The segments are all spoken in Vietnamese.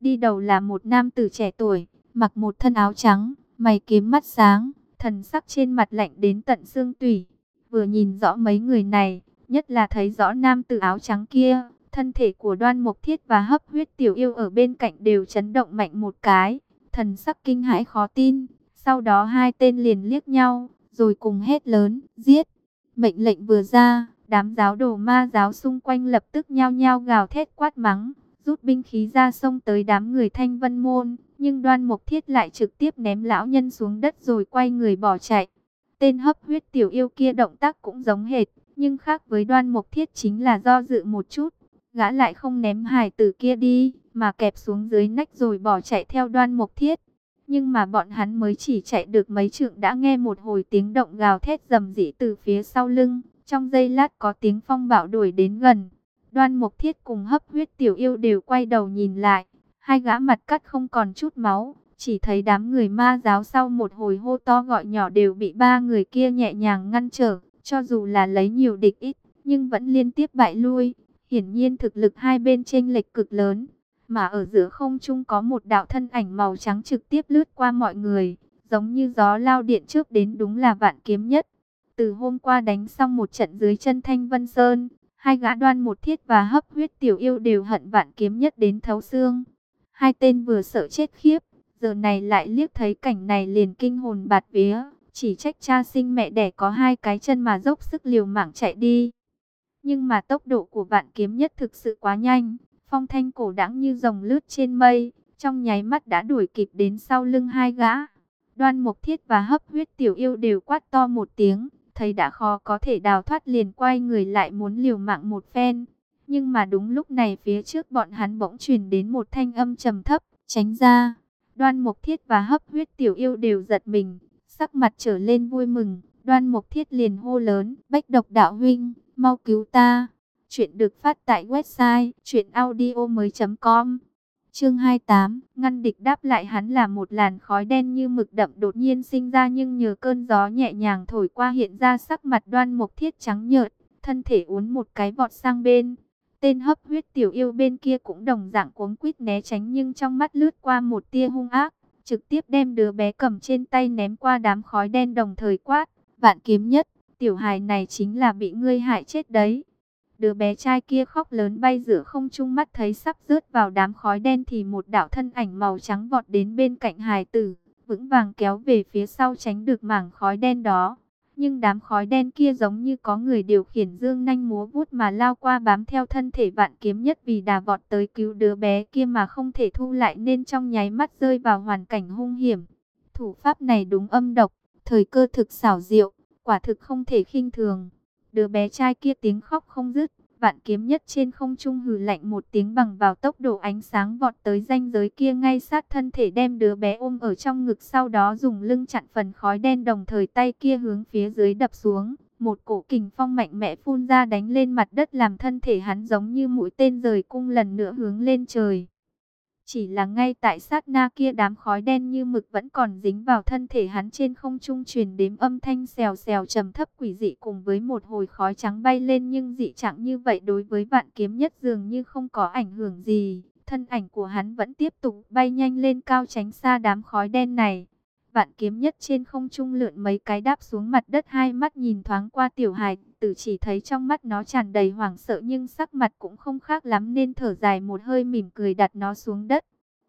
Đi đầu là một nam tử trẻ tuổi, mặc một thân áo trắng, mày kiếm mắt sáng, thần sắc trên mặt lạnh đến tận xương tủy. Vừa nhìn rõ mấy người này, nhất là thấy rõ nam tử áo trắng kia, thân thể của đoan mục thiết và hấp huyết tiểu yêu ở bên cạnh đều chấn động mạnh một cái, thần sắc kinh hãi khó tin. Sau đó hai tên liền liếc nhau, rồi cùng hét lớn, giết. Mệnh lệnh vừa ra, đám giáo đồ ma giáo xung quanh lập tức nhao nhao gào thét quát mắng, rút binh khí ra xông tới đám người thanh vân môn. Nhưng đoan mục thiết lại trực tiếp ném lão nhân xuống đất rồi quay người bỏ chạy. Tên hấp huyết tiểu yêu kia động tác cũng giống hệt, nhưng khác với đoan mục thiết chính là do dự một chút. Gã lại không ném hài tử kia đi, mà kẹp xuống dưới nách rồi bỏ chạy theo đoan mục thiết. Nhưng mà bọn hắn mới chỉ chạy được mấy trượng đã nghe một hồi tiếng động gào thét rầm rỉ từ phía sau lưng. Trong giây lát có tiếng phong bạo đuổi đến gần. Đoan Mục Thiết cùng hấp huyết tiểu yêu đều quay đầu nhìn lại. Hai gã mặt cắt không còn chút máu. Chỉ thấy đám người ma giáo sau một hồi hô to gọi nhỏ đều bị ba người kia nhẹ nhàng ngăn trở. Cho dù là lấy nhiều địch ít, nhưng vẫn liên tiếp bại lui. Hiển nhiên thực lực hai bên chênh lệch cực lớn mà ở giữa không trung có một đạo thân ảnh màu trắng trực tiếp lướt qua mọi người, giống như gió lao điện trước đến đúng là vạn kiếm nhất. Từ hôm qua đánh xong một trận dưới chân Thanh Vân Sơn, hai gã đoan một thiết và hấp huyết tiểu yêu đều hận vạn kiếm nhất đến thấu xương. Hai tên vừa sợ chết khiếp, giờ này lại liếc thấy cảnh này liền kinh hồn bạt vía, chỉ trách cha sinh mẹ đẻ có hai cái chân mà dốc sức liều mạng chạy đi. Nhưng mà tốc độ của vạn kiếm nhất thực sự quá nhanh, Phong thanh cổ đãng như rồng lướt trên mây, trong nháy mắt đã đuổi kịp đến sau lưng hai gã. Đoan Mục Thiết và Hấp Huyết Tiểu Yêu đều quát to một tiếng, thấy đã khó có thể đào thoát liền quay người lại muốn liều mạng một phen. Nhưng mà đúng lúc này phía trước bọn hắn bỗng truyền đến một thanh âm trầm thấp, tránh ra. Đoan Mộc Thiết và Hấp Huyết Tiểu Yêu đều giật mình, sắc mặt trở lên vui mừng. Đoan Mộc Thiết liền hô lớn, Bách Độc Đạo Huynh, mau cứu ta. Chuyện được phát tại website chuyenaudio.com Chương 28, ngăn địch đáp lại hắn là một làn khói đen như mực đậm đột nhiên sinh ra nhưng nhờ cơn gió nhẹ nhàng thổi qua hiện ra sắc mặt đoan mục thiết trắng nhợt, thân thể uốn một cái vọt sang bên. Tên hấp huyết tiểu yêu bên kia cũng đồng dạng cuống quýt né tránh nhưng trong mắt lướt qua một tia hung ác, trực tiếp đem đứa bé cầm trên tay ném qua đám khói đen đồng thời quát, vạn kiếm nhất, tiểu hài này chính là bị ngươi hại chết đấy. Đứa bé trai kia khóc lớn bay giữa không trung mắt thấy sắp rớt vào đám khói đen thì một đạo thân ảnh màu trắng vọt đến bên cạnh hài tử, vững vàng kéo về phía sau tránh được mảng khói đen đó. Nhưng đám khói đen kia giống như có người điều khiển dương nanh múa vút mà lao qua bám theo thân thể vạn kiếm nhất vì đà vọt tới cứu đứa bé kia mà không thể thu lại nên trong nháy mắt rơi vào hoàn cảnh hung hiểm. Thủ pháp này đúng âm độc, thời cơ thực xảo diệu, quả thực không thể khinh thường. Đứa bé trai kia tiếng khóc không dứt, vạn kiếm nhất trên không trung hừ lạnh một tiếng bằng vào tốc độ ánh sáng vọt tới ranh giới kia ngay sát thân thể đem đứa bé ôm ở trong ngực sau đó dùng lưng chặn phần khói đen đồng thời tay kia hướng phía dưới đập xuống. Một cổ kình phong mạnh mẽ phun ra đánh lên mặt đất làm thân thể hắn giống như mũi tên rời cung lần nữa hướng lên trời. Chỉ là ngay tại sát na kia đám khói đen như mực vẫn còn dính vào thân thể hắn trên không trung truyền đếm âm thanh xèo xèo trầm thấp quỷ dị cùng với một hồi khói trắng bay lên nhưng dị trạng như vậy đối với vạn kiếm nhất dường như không có ảnh hưởng gì. Thân ảnh của hắn vẫn tiếp tục bay nhanh lên cao tránh xa đám khói đen này. Vạn kiếm nhất trên không trung lượn mấy cái đáp xuống mặt đất hai mắt nhìn thoáng qua tiểu hài tử chỉ thấy trong mắt nó tràn đầy hoảng sợ nhưng sắc mặt cũng không khác lắm nên thở dài một hơi mỉm cười đặt nó xuống đất.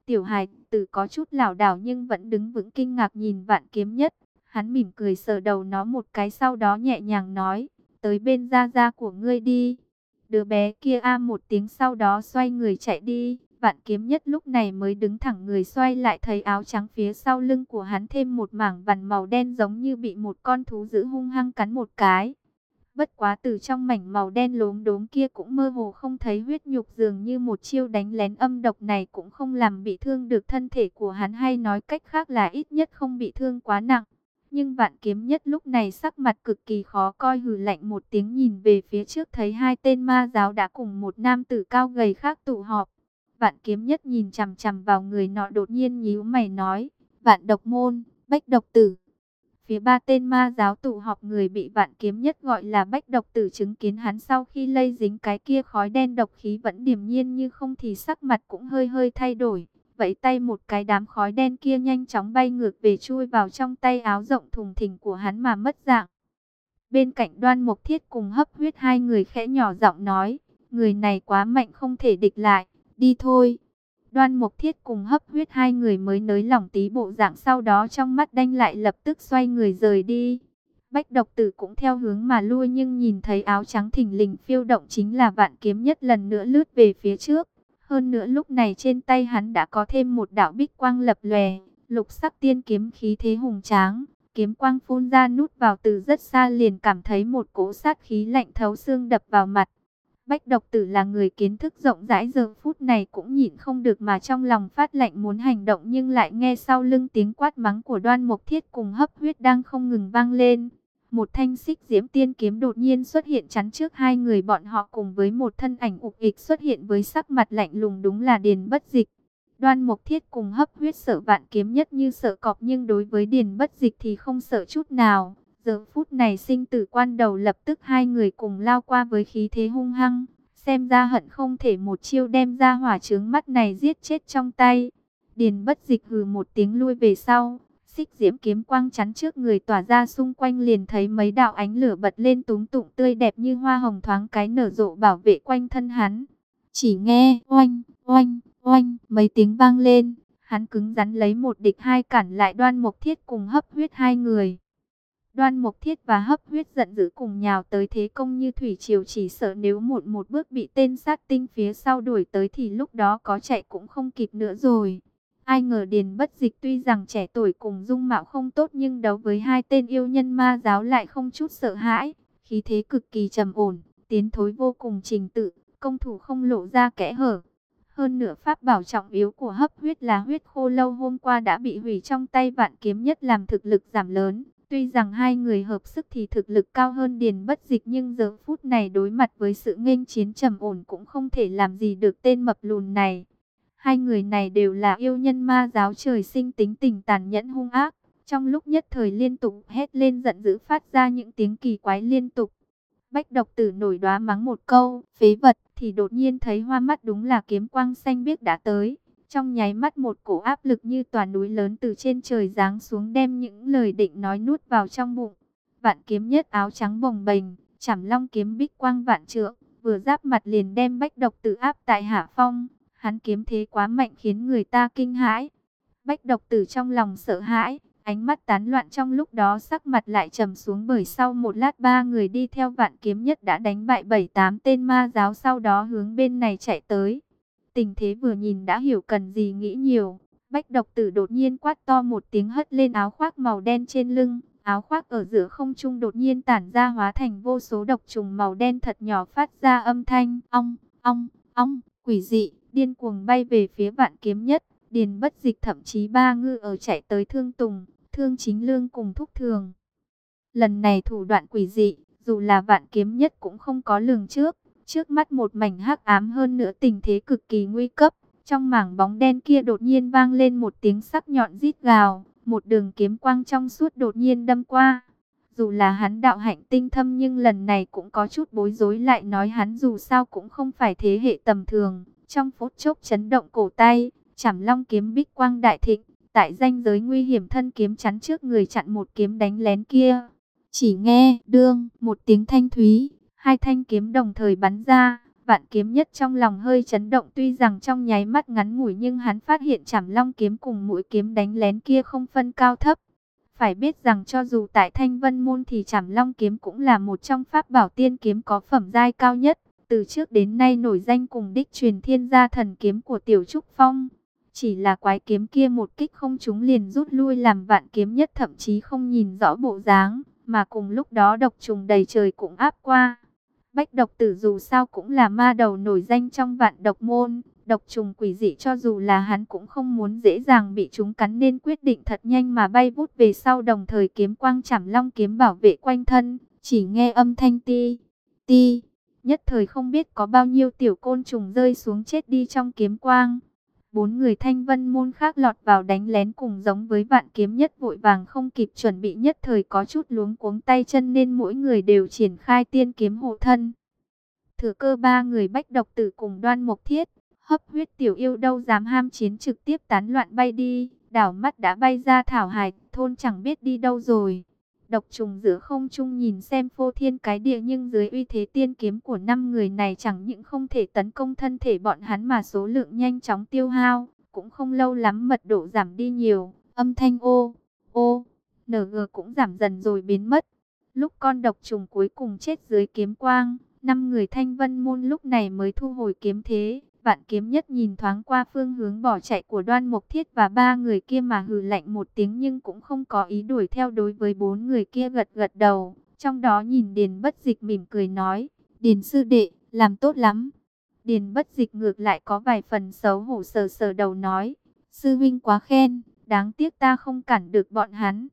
Tiểu hài tử có chút lảo đảo nhưng vẫn đứng vững kinh ngạc nhìn vạn kiếm nhất. Hắn mỉm cười sờ đầu nó một cái sau đó nhẹ nhàng nói, tới bên gia gia của ngươi đi. Đứa bé kia a một tiếng sau đó xoay người chạy đi. Vạn kiếm nhất lúc này mới đứng thẳng người xoay lại thấy áo trắng phía sau lưng của hắn thêm một mảng vằn màu đen giống như bị một con thú dữ hung hăng cắn một cái. Bất quá từ trong mảnh màu đen lốm đốm kia cũng mơ hồ không thấy huyết nhục dường như một chiêu đánh lén âm độc này cũng không làm bị thương được thân thể của hắn hay nói cách khác là ít nhất không bị thương quá nặng. Nhưng vạn kiếm nhất lúc này sắc mặt cực kỳ khó coi hừ lạnh một tiếng nhìn về phía trước thấy hai tên ma giáo đã cùng một nam tử cao gầy khác tụ họp. Vạn kiếm nhất nhìn chằm chằm vào người nọ đột nhiên nhíu mày nói, vạn độc môn, bách độc tử. Phía ba tên ma giáo tụ họp người bị vạn kiếm nhất gọi là bách độc tử chứng kiến hắn sau khi lây dính cái kia khói đen độc khí vẫn điềm nhiên như không thì sắc mặt cũng hơi hơi thay đổi. vẫy tay một cái đám khói đen kia nhanh chóng bay ngược về chui vào trong tay áo rộng thùng thình của hắn mà mất dạng. Bên cạnh đoan mục thiết cùng hấp huyết hai người khẽ nhỏ giọng nói, người này quá mạnh không thể địch lại, đi thôi. Đoan mục thiết cùng hấp huyết hai người mới nới lỏng tí bộ dạng sau đó trong mắt đanh lại lập tức xoay người rời đi. Bách độc tử cũng theo hướng mà lui nhưng nhìn thấy áo trắng thình lình phiêu động chính là vạn kiếm nhất lần nữa lướt về phía trước. Hơn nữa lúc này trên tay hắn đã có thêm một đạo bích quang lập lòe, lục sắc tiên kiếm khí thế hùng tráng. Kiếm quang phun ra nút vào từ rất xa liền cảm thấy một cỗ sát khí lạnh thấu xương đập vào mặt. Bách độc tử là người kiến thức rộng rãi giờ phút này cũng nhịn không được mà trong lòng phát lạnh muốn hành động nhưng lại nghe sau lưng tiếng quát mắng của đoan mục thiết cùng hấp huyết đang không ngừng vang lên. Một thanh xích diễm tiên kiếm đột nhiên xuất hiện chắn trước hai người bọn họ cùng với một thân ảnh ục ịch xuất hiện với sắc mặt lạnh lùng đúng là Điền Bất Dịch. Đoan Mục Thiết cùng hấp huyết sợ vạn kiếm nhất như sợ cọp nhưng đối với Điền Bất Dịch thì không sợ chút nào. Giờ phút này sinh tử quan đầu lập tức hai người cùng lao qua với khí thế hung hăng. Xem ra hận không thể một chiêu đem ra hỏa trướng mắt này giết chết trong tay. Điền Bất Dịch hừ một tiếng lui về sau xích diễm kiếm quang chắn trước người tỏa ra xung quanh liền thấy mấy đạo ánh lửa bật lên túng tụng tươi đẹp như hoa hồng thoáng cái nở rộ bảo vệ quanh thân hắn. Chỉ nghe oanh, oanh, oanh, mấy tiếng vang lên, hắn cứng rắn lấy một địch hai cản lại đoan một thiết cùng hấp huyết hai người. Đoan mục thiết và hấp huyết giận dữ cùng nhào tới thế công như thủy triều chỉ sợ nếu một một bước bị tên sát tinh phía sau đuổi tới thì lúc đó có chạy cũng không kịp nữa rồi. Ai ngờ Điền Bất Dịch tuy rằng trẻ tuổi cùng dung mạo không tốt nhưng đấu với hai tên yêu nhân ma giáo lại không chút sợ hãi, khí thế cực kỳ trầm ổn, tiến thối vô cùng trình tự, công thủ không lộ ra kẽ hở. Hơn nữa pháp bảo trọng yếu của hấp huyết là huyết khô lâu hôm qua đã bị hủy trong tay vạn kiếm nhất làm thực lực giảm lớn. Tuy rằng hai người hợp sức thì thực lực cao hơn Điền Bất Dịch nhưng giờ phút này đối mặt với sự nghênh chiến trầm ổn cũng không thể làm gì được tên mập lùn này. Hai người này đều là yêu nhân ma giáo trời sinh tính tình tàn nhẫn hung ác. Trong lúc nhất thời liên tục hét lên giận dữ phát ra những tiếng kỳ quái liên tục. Bách độc tử nổi đoá mắng một câu, phế vật, thì đột nhiên thấy hoa mắt đúng là kiếm quang xanh biếc đã tới. Trong nháy mắt một cổ áp lực như tòa núi lớn từ trên trời giáng xuống đem những lời định nói nuốt vào trong bụng. Vạn kiếm nhất áo trắng bồng bềnh, chảm long kiếm bích quang vạn trượng, vừa giáp mặt liền đem bách độc tử áp tại hạ phong. Hắn kiếm thế quá mạnh khiến người ta kinh hãi. Bách độc tử trong lòng sợ hãi, ánh mắt tán loạn trong lúc đó sắc mặt lại trầm xuống bởi sau một lát ba người đi theo vạn kiếm nhất đã đánh bại bảy tám tên ma giáo sau đó hướng bên này chạy tới. Tình thế vừa nhìn đã hiểu cần gì nghĩ nhiều. Bách độc tử đột nhiên quát to một tiếng hất lên áo khoác màu đen trên lưng. Áo khoác ở giữa không trung đột nhiên tản ra hóa thành vô số độc trùng màu đen thật nhỏ phát ra âm thanh. Ong, ong, ong, quỷ dị điên cuồng bay về phía vạn kiếm nhất. Điền bất dịch thậm chí ba ngư ở chạy tới thương tùng, thương chính lương cùng thúc thường. Lần này thủ đoạn quỷ dị, dù là vạn kiếm nhất cũng không có lường trước. Trước mắt một mảnh hắc ám hơn nữa tình thế cực kỳ nguy cấp. Trong mảng bóng đen kia đột nhiên vang lên một tiếng sắc nhọn rít gào. Một đường kiếm quang trong suốt đột nhiên đâm qua. Dù là hắn đạo hạnh tinh thâm nhưng lần này cũng có chút bối rối lại nói hắn dù sao cũng không phải thế hệ tầm thường. Trong phút chốc chấn động cổ tay, chảm long kiếm bích quang đại thịnh, tại danh giới nguy hiểm thân kiếm chắn trước người chặn một kiếm đánh lén kia. Chỉ nghe, đương, một tiếng thanh thúy, hai thanh kiếm đồng thời bắn ra, vạn kiếm nhất trong lòng hơi chấn động tuy rằng trong nháy mắt ngắn ngủi nhưng hắn phát hiện chảm long kiếm cùng mũi kiếm đánh lén kia không phân cao thấp. Phải biết rằng cho dù tại thanh vân môn thì chảm long kiếm cũng là một trong pháp bảo tiên kiếm có phẩm giai cao nhất từ trước đến nay nổi danh cùng đích truyền thiên gia thần kiếm của Tiểu Trúc Phong. Chỉ là quái kiếm kia một kích không chúng liền rút lui làm vạn kiếm nhất thậm chí không nhìn rõ bộ dáng, mà cùng lúc đó độc trùng đầy trời cũng áp qua. Bách độc tử dù sao cũng là ma đầu nổi danh trong vạn độc môn, độc trùng quỷ dị cho dù là hắn cũng không muốn dễ dàng bị chúng cắn nên quyết định thật nhanh mà bay vút về sau đồng thời kiếm quang chảm long kiếm bảo vệ quanh thân, chỉ nghe âm thanh ti, ti Nhất thời không biết có bao nhiêu tiểu côn trùng rơi xuống chết đi trong kiếm quang. Bốn người thanh vân môn khác lọt vào đánh lén cùng giống với vạn kiếm nhất vội vàng không kịp chuẩn bị nhất thời có chút luống cuống tay chân nên mỗi người đều triển khai tiên kiếm hộ thân. Thừa cơ ba người bách độc tử cùng đoan mục thiết, Hấp huyết tiểu yêu đâu dám ham chiến trực tiếp tán loạn bay đi, đảo mắt đã bay ra thảo hải, thôn chẳng biết đi đâu rồi. Độc trùng giữa không trung nhìn xem phô thiên cái địa nhưng dưới uy thế tiên kiếm của năm người này chẳng những không thể tấn công thân thể bọn hắn mà số lượng nhanh chóng tiêu hao, cũng không lâu lắm mật độ giảm đi nhiều, âm thanh ô, ô, NG cũng giảm dần rồi biến mất. Lúc con độc trùng cuối cùng chết dưới kiếm quang, năm người thanh vân môn lúc này mới thu hồi kiếm thế. Vạn kiếm nhất nhìn thoáng qua phương hướng bỏ chạy của đoan mục thiết và ba người kia mà hừ lạnh một tiếng nhưng cũng không có ý đuổi theo đối với bốn người kia gật gật đầu. Trong đó nhìn Điền bất dịch mỉm cười nói, Điền sư đệ, làm tốt lắm. Điền bất dịch ngược lại có vài phần xấu hổ sờ sờ đầu nói, sư huynh quá khen, đáng tiếc ta không cản được bọn hắn.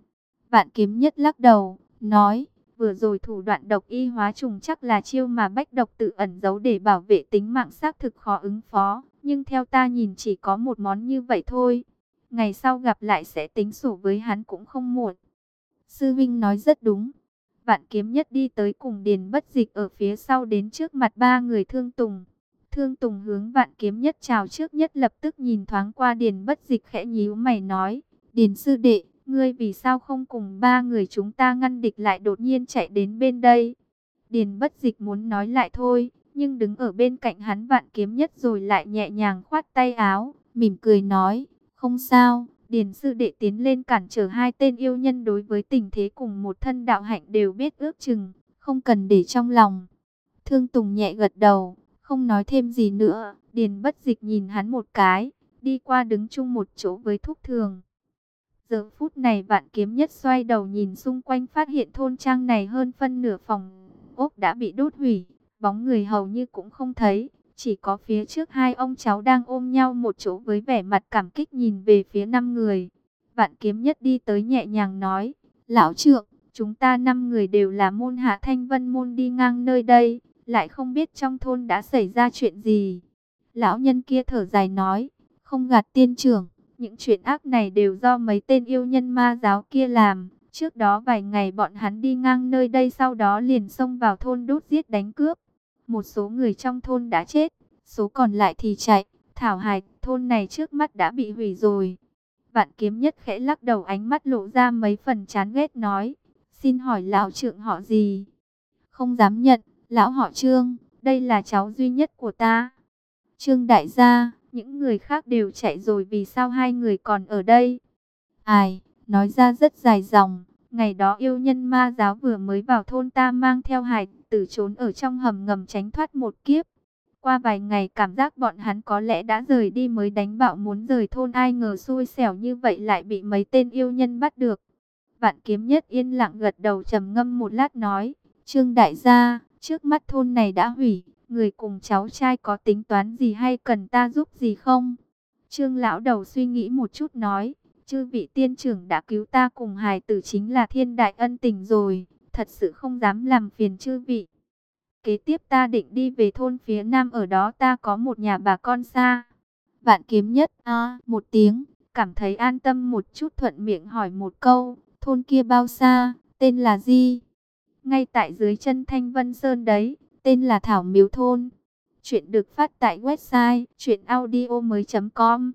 Vạn kiếm nhất lắc đầu, nói, vừa rồi thủ đoạn độc y hóa trùng chắc là chiêu mà bách độc tự ẩn giấu để bảo vệ tính mạng xác thực khó ứng phó. Nhưng theo ta nhìn chỉ có một món như vậy thôi. Ngày sau gặp lại sẽ tính sổ với hắn cũng không muộn. Sư Vinh nói rất đúng. Vạn kiếm nhất đi tới cùng điền bất dịch ở phía sau đến trước mặt ba người thương tùng. Thương tùng hướng vạn kiếm nhất chào trước nhất lập tức nhìn thoáng qua điền bất dịch khẽ nhíu mày nói. Điền sư đệ, Ngươi vì sao không cùng ba người chúng ta ngăn địch lại đột nhiên chạy đến bên đây? Điền bất dịch muốn nói lại thôi, nhưng đứng ở bên cạnh hắn vạn kiếm nhất rồi lại nhẹ nhàng khoát tay áo, mỉm cười nói, không sao, Điền sư đệ tiến lên cản trở hai tên yêu nhân đối với tình thế cùng một thân đạo hạnh đều biết ước chừng, không cần để trong lòng. Thương Tùng nhẹ gật đầu, không nói thêm gì nữa, Điền bất dịch nhìn hắn một cái, đi qua đứng chung một chỗ với thúc thường. Giờ phút này vạn kiếm nhất xoay đầu nhìn xung quanh phát hiện thôn trang này hơn phân nửa phòng ốc đã bị đốt hủy, bóng người hầu như cũng không thấy, chỉ có phía trước hai ông cháu đang ôm nhau một chỗ với vẻ mặt cảm kích nhìn về phía năm người. Vạn kiếm nhất đi tới nhẹ nhàng nói, lão trượng, chúng ta năm người đều là môn hạ thanh vân môn đi ngang nơi đây, lại không biết trong thôn đã xảy ra chuyện gì. Lão nhân kia thở dài nói, không gạt tiên trưởng những chuyện ác này đều do mấy tên yêu nhân ma giáo kia làm. Trước đó vài ngày bọn hắn đi ngang nơi đây sau đó liền xông vào thôn đốt giết đánh cướp. Một số người trong thôn đã chết, số còn lại thì chạy. Thảo Hải, thôn này trước mắt đã bị hủy rồi. Vạn kiếm nhất khẽ lắc đầu ánh mắt lộ ra mấy phần chán ghét nói. Xin hỏi lão trượng họ gì? Không dám nhận, lão họ trương, đây là cháu duy nhất của ta. Trương đại gia, những người khác đều chạy rồi vì sao hai người còn ở đây? Ai, nói ra rất dài dòng. Ngày đó yêu nhân ma giáo vừa mới vào thôn ta mang theo hải tử trốn ở trong hầm ngầm tránh thoát một kiếp. Qua vài ngày cảm giác bọn hắn có lẽ đã rời đi mới đánh bạo muốn rời thôn ai ngờ xui xẻo như vậy lại bị mấy tên yêu nhân bắt được. Vạn kiếm nhất yên lặng gật đầu trầm ngâm một lát nói, Trương đại gia, trước mắt thôn này đã hủy, người cùng cháu trai có tính toán gì hay cần ta giúp gì không? Trương lão đầu suy nghĩ một chút nói, chư vị tiên trưởng đã cứu ta cùng hài tử chính là thiên đại ân tình rồi, thật sự không dám làm phiền chư vị. Kế tiếp ta định đi về thôn phía nam ở đó ta có một nhà bà con xa. Vạn kiếm nhất a một tiếng, cảm thấy an tâm một chút thuận miệng hỏi một câu, thôn kia bao xa, tên là gì? Ngay tại dưới chân Thanh Vân Sơn đấy tên là Thảo Miếu Thôn. Chuyện được phát tại website chuyenaudio.com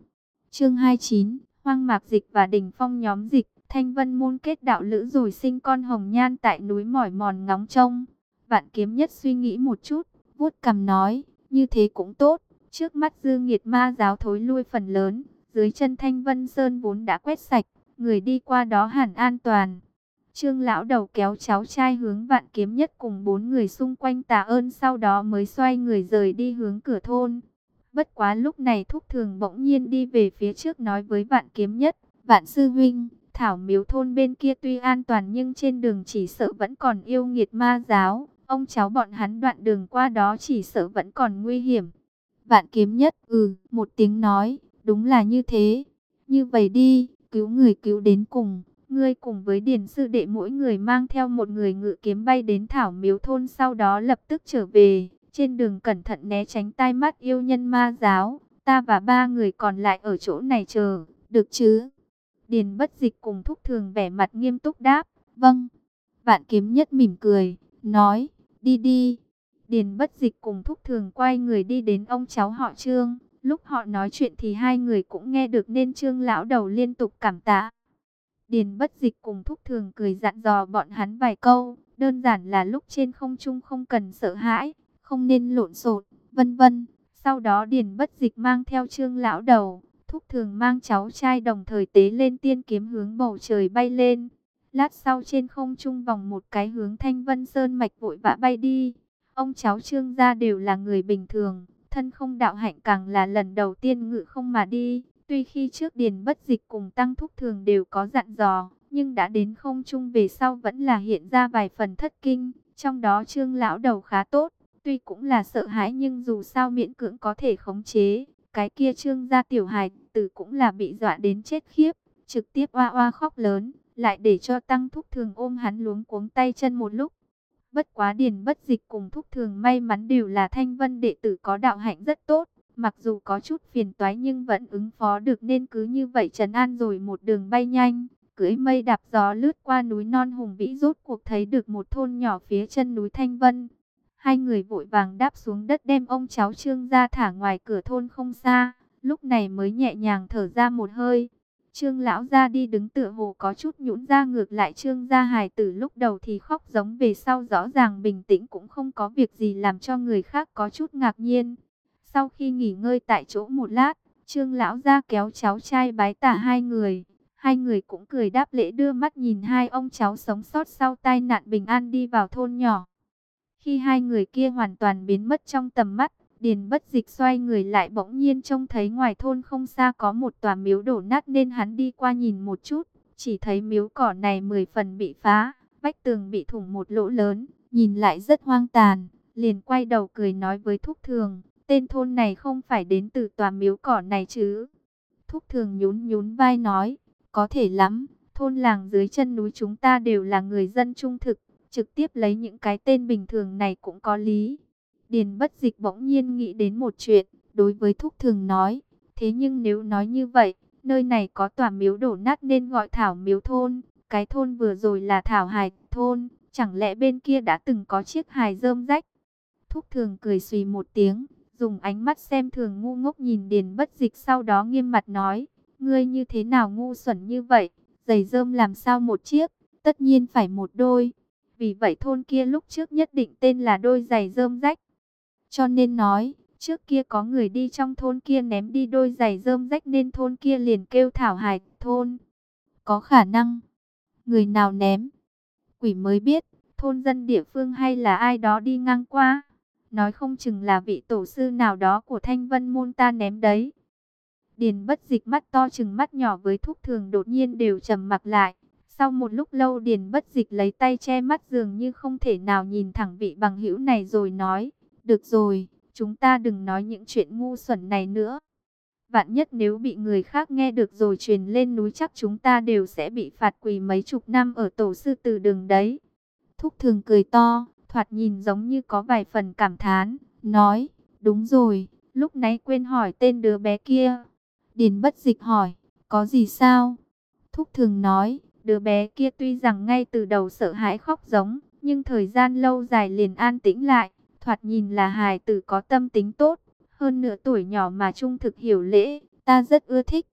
Chương 29, Hoang Mạc Dịch và đỉnh Phong nhóm dịch, Thanh Vân Môn kết đạo lữ rồi sinh con hồng nhan tại núi mỏi mòn ngóng trông. Vạn kiếm nhất suy nghĩ một chút, vuốt cằm nói, như thế cũng tốt, trước mắt dư nghiệt ma giáo thối lui phần lớn, dưới chân Thanh Vân Sơn vốn đã quét sạch, người đi qua đó hẳn an toàn. Trương lão đầu kéo cháu trai hướng vạn kiếm nhất cùng bốn người xung quanh tạ ơn sau đó mới xoay người rời đi hướng cửa thôn. Bất quá lúc này thúc thường bỗng nhiên đi về phía trước nói với vạn kiếm nhất, vạn sư huynh, thảo miếu thôn bên kia tuy an toàn nhưng trên đường chỉ sợ vẫn còn yêu nghiệt ma giáo, ông cháu bọn hắn đoạn đường qua đó chỉ sợ vẫn còn nguy hiểm. Vạn kiếm nhất, ừ, một tiếng nói, đúng là như thế, như vậy đi, cứu người cứu đến cùng. Ngươi cùng với điền sư đệ mỗi người mang theo một người ngự kiếm bay đến thảo miếu thôn sau đó lập tức trở về. Trên đường cẩn thận né tránh tai mắt yêu nhân ma giáo. Ta và ba người còn lại ở chỗ này chờ, được chứ? Điền bất dịch cùng thúc thường vẻ mặt nghiêm túc đáp. Vâng. Vạn kiếm nhất mỉm cười, nói, đi đi. Điền bất dịch cùng thúc thường quay người đi đến ông cháu họ trương. Lúc họ nói chuyện thì hai người cũng nghe được nên trương lão đầu liên tục cảm tạ. Điền bất dịch cùng thúc thường cười dặn dò bọn hắn vài câu, đơn giản là lúc trên không trung không cần sợ hãi, không nên lộn xộn, vân vân. Sau đó Điền bất dịch mang theo trương lão đầu, thúc thường mang cháu trai đồng thời tế lên tiên kiếm hướng bầu trời bay lên. Lát sau trên không trung vòng một cái hướng thanh vân sơn mạch vội vã bay đi. Ông cháu trương gia đều là người bình thường, thân không đạo hạnh càng là lần đầu tiên ngự không mà đi. Tuy khi trước điền bất dịch cùng tăng thúc thường đều có dặn dò, nhưng đã đến không chung về sau vẫn là hiện ra vài phần thất kinh. Trong đó trương lão đầu khá tốt, tuy cũng là sợ hãi nhưng dù sao miễn cưỡng có thể khống chế. Cái kia trương gia tiểu hài tử cũng là bị dọa đến chết khiếp, trực tiếp oa oa khóc lớn, lại để cho tăng thúc thường ôm hắn luống cuống tay chân một lúc. Bất quá điền bất dịch cùng thúc thường may mắn đều là thanh vân đệ tử có đạo hạnh rất tốt. Mặc dù có chút phiền toái nhưng vẫn ứng phó được nên cứ như vậy trấn an rồi một đường bay nhanh. Cưỡi mây đạp gió lướt qua núi non hùng vĩ rốt cuộc thấy được một thôn nhỏ phía chân núi Thanh Vân. Hai người vội vàng đáp xuống đất đem ông cháu Trương ra thả ngoài cửa thôn không xa. Lúc này mới nhẹ nhàng thở ra một hơi. Trương lão ra đi đứng tựa hồ có chút nhũn ra, ngược lại Trương gia hài tử lúc đầu thì khóc giống về sau rõ ràng bình tĩnh cũng không có việc gì làm cho người khác có chút ngạc nhiên. Sau khi nghỉ ngơi tại chỗ một lát, Trương lão ra kéo cháu trai bái tạ hai người. Hai người cũng cười đáp lễ đưa mắt nhìn hai ông cháu sống sót sau tai nạn bình an đi vào thôn nhỏ. Khi hai người kia hoàn toàn biến mất trong tầm mắt, Điền bất dịch xoay người lại bỗng nhiên trông thấy ngoài thôn không xa có một tòa miếu đổ nát nên hắn đi qua nhìn một chút. Chỉ thấy miếu cỏ này mười phần bị phá, vách tường bị thủng một lỗ lớn, nhìn lại rất hoang tàn. Liền quay đầu cười nói với Thúc Thường, tên thôn này không phải đến từ tòa miếu cỏ này chứ. Thúc Thường nhún nhún vai nói, có thể lắm, thôn làng dưới chân núi chúng ta đều là người dân trung thực, trực tiếp lấy những cái tên bình thường này cũng có lý. Điền bất dịch bỗng nhiên nghĩ đến một chuyện, đối với Thúc Thường nói, thế nhưng nếu nói như vậy, nơi này có tòa miếu đổ nát nên gọi Thảo miếu thôn, cái thôn vừa rồi là Thảo Hải thôn, chẳng lẽ bên kia đã từng có chiếc hài rơm rách? Thúc Thường cười xùy một tiếng, dùng ánh mắt xem thường ngu ngốc nhìn Điền bất dịch sau đó nghiêm mặt nói, ngươi như thế nào ngu xuẩn như vậy, giày rơm làm sao một chiếc, tất nhiên phải một đôi. Vì vậy thôn kia lúc trước nhất định tên là đôi giày rơm rách. Cho nên nói, trước kia có người đi trong thôn kia ném đi đôi giày rơm rách nên thôn kia liền kêu thảo hải thôn. Có khả năng, người nào ném, quỷ mới biết, thôn dân địa phương hay là ai đó đi ngang qua. Nói không chừng là vị tổ sư nào đó của thanh vân môn ta ném đấy. Điền bất dịch mắt to chừng mắt nhỏ với thúc thường đột nhiên đều trầm mặc lại. Sau một lúc lâu Điền bất dịch lấy tay che mắt dường như không thể nào nhìn thẳng vị bằng hữu này rồi nói. Được rồi, chúng ta đừng nói những chuyện ngu xuẩn này nữa. Vạn nhất nếu bị người khác nghe được rồi truyền lên núi chắc chúng ta đều sẽ bị phạt quỳ mấy chục năm ở tổ sư từ đường đấy. Thúc thường cười to, thoạt nhìn giống như có vài phần cảm thán, nói, đúng rồi, lúc nãy quên hỏi tên đứa bé kia. Điền bất dịch hỏi, có gì sao? Thúc thường nói, đứa bé kia tuy rằng ngay từ đầu sợ hãi khóc giống, nhưng thời gian lâu dài liền an tĩnh lại thoạt nhìn là hài tử có tâm tính tốt, hơn nửa tuổi nhỏ mà trung thực hiểu lễ, ta rất ưa thích.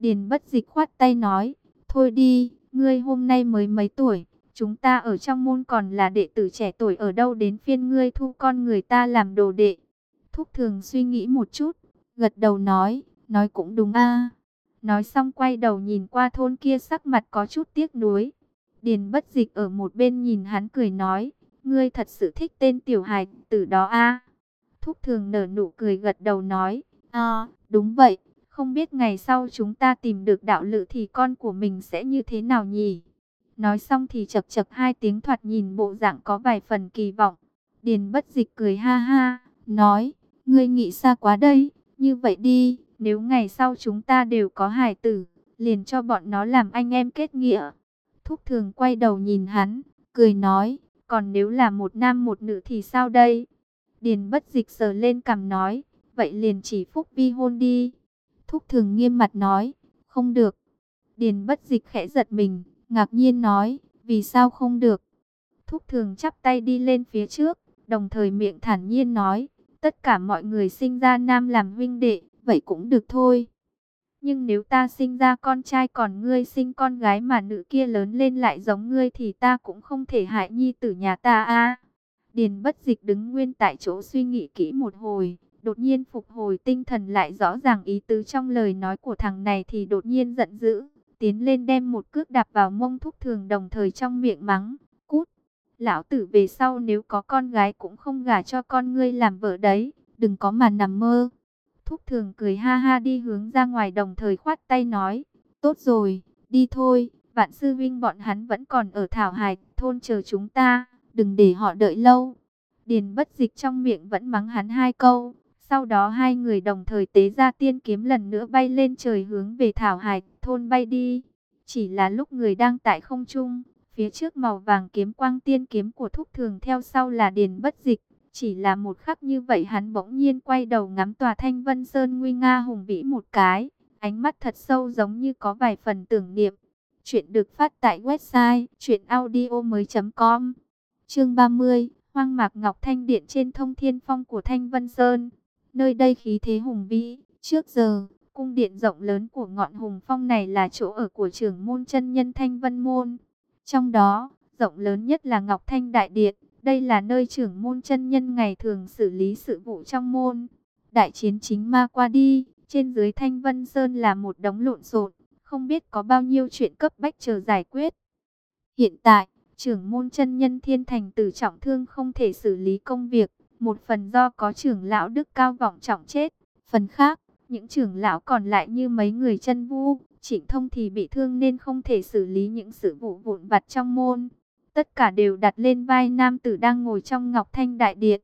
Điền bất dịch khoát tay nói, thôi đi, ngươi hôm nay mới mấy tuổi, chúng ta ở trong môn còn là đệ tử trẻ tuổi ở đâu đến phiên ngươi thu con người ta làm đồ đệ. Thúc thường suy nghĩ một chút, gật đầu nói, nói cũng đúng a. Nói xong quay đầu nhìn qua thôn kia sắc mặt có chút tiếc nuối. Điền bất dịch ở một bên nhìn hắn cười nói, Ngươi thật sự thích tên tiểu hài tử đó a Thúc thường nở nụ cười gật đầu nói. À, đúng vậy. Không biết ngày sau chúng ta tìm được đạo lự thì con của mình sẽ như thế nào nhỉ? Nói xong thì chập chập hai tiếng thoạt nhìn bộ dạng có vài phần kỳ vọng. Điền bất dịch cười ha ha, nói, ngươi nghĩ xa quá đây, như vậy đi, nếu ngày sau chúng ta đều có hài tử, liền cho bọn nó làm anh em kết nghĩa. Thúc thường quay đầu nhìn hắn, cười nói, còn nếu là một nam một nữ thì sao đây? Điền bất dịch sờ lên cằm nói. Vậy liền chỉ phúc vi hôn đi. Thúc thường nghiêm mặt nói. Không được. Điền bất dịch khẽ giật mình. Ngạc nhiên nói. Vì sao không được? Thúc thường chắp tay đi lên phía trước. Đồng thời miệng thản nhiên nói. Tất cả mọi người sinh ra nam làm huynh đệ. vậy cũng được thôi. Nhưng nếu ta sinh ra con trai còn ngươi sinh con gái mà nữ kia lớn lên lại giống ngươi thì ta cũng không thể hại nhi tử nhà ta a. Điền bất dịch đứng nguyên tại chỗ suy nghĩ kỹ một hồi, đột nhiên phục hồi tinh thần lại rõ ràng ý tứ trong lời nói của thằng này thì đột nhiên giận dữ, tiến lên đem một cước đạp vào mông thúc thường đồng thời trong miệng mắng, cút. Lão tử về sau nếu có con gái cũng không gả cho con ngươi làm vợ đấy, đừng có mà nằm mơ. Thúc thường cười ha ha đi hướng ra ngoài đồng thời khoát tay nói, tốt rồi, đi thôi, vạn sư vinh bọn hắn vẫn còn ở Thảo Hải, thôn chờ chúng ta, đừng để họ đợi lâu. Điền bất dịch trong miệng vẫn mắng hắn hai câu, sau đó hai người đồng thời tế ra tiên kiếm lần nữa bay lên trời hướng về Thảo Hải, thôn bay đi. Chỉ là lúc người đang tại không trung, phía trước màu vàng kiếm quang tiên kiếm của thúc thường theo sau là điền bất dịch. Chỉ là một khắc như vậy hắn bỗng nhiên quay đầu ngắm tòa thanh vân sơn nguy nga hùng vĩ một cái. Ánh mắt thật sâu giống như có vài phần tưởng niệm. Chuyện được phát tại website chuyenaudio.com Chương 30 Hoang mạc Ngọc Thanh Điện trên thông thiên phong của Thanh Vân Sơn Nơi đây khí thế hùng vĩ, trước giờ, cung điện rộng lớn của ngọn hùng phong này là chỗ ở của trưởng môn chân nhân Thanh Vân Môn. Trong đó, rộng lớn nhất là Ngọc Thanh Đại Điện, đây là nơi trưởng môn chân nhân ngày thường xử lý sự vụ trong môn. Đại chiến chính ma qua đi, trên dưới Thanh Vân Sơn là một đống lộn xộn, không biết có bao nhiêu chuyện cấp bách chờ giải quyết. Hiện tại, trưởng môn chân nhân thiên thành tử trọng thương không thể xử lý công việc, một phần do có trưởng lão đức cao vọng trọng chết, phần khác, những trưởng lão còn lại như mấy người chân vu, trịnh thông thì bị thương nên không thể xử lý những sự vụ vụn vặt trong môn. Tất cả đều đặt lên vai nam tử đang ngồi trong Ngọc Thanh Đại Điện.